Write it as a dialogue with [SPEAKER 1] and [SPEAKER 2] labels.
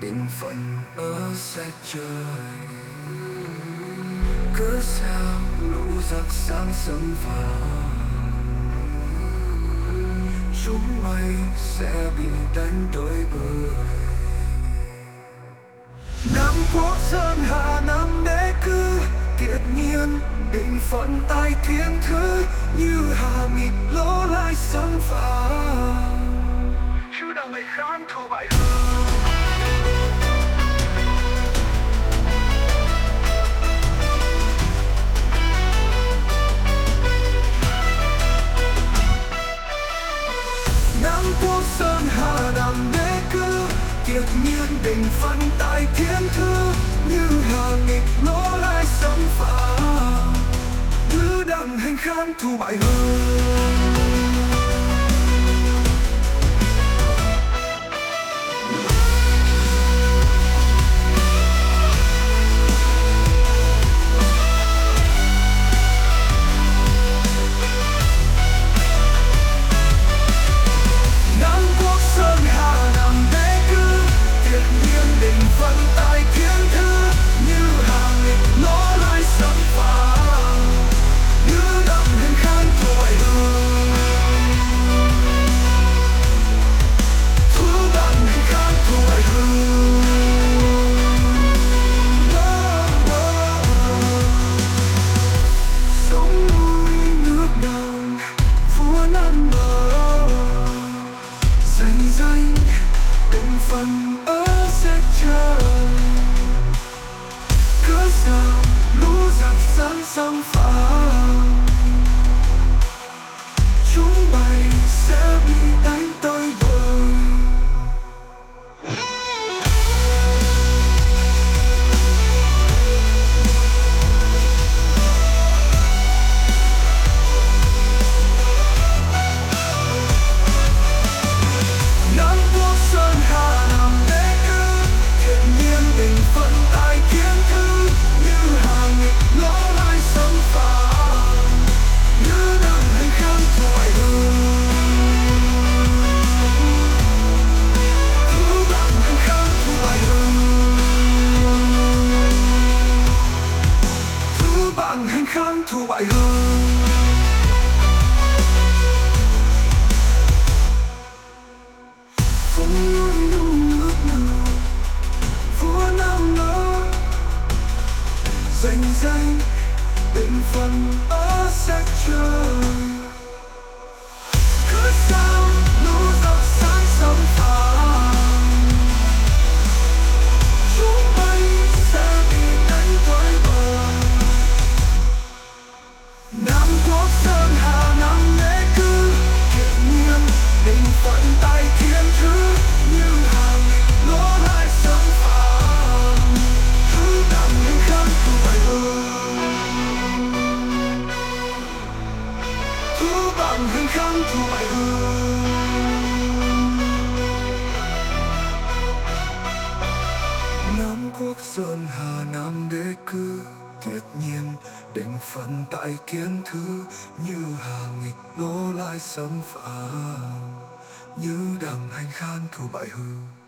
[SPEAKER 1] định phận ở xe trời Cứ sao lũ giặc sáng sớm vào chúng mây sẽ bị đánh đổi bờ. Nam quốc sơn hà nam đế cư kiệt nhiên định phận tai thiên thứ như hà mịt lỗ lai sân phá chứ đang bày kháng thù bại hương Nam quốc sơn hà đàm đế cư kiệt nhiên bình phận tại thiên thư như hà nghịch lỗ lai sấm phá hình đặng thu bại hơn định phần ở bạn khăng kháng bại hương. Phong nước Vua Danh danh định phần ở sẽ trời Cứ sao Tuyệt nhiên, định phận tại kiến thứ Như hà nghịch nô lai xâm phạm Như đằng hành khan thủ bại hư.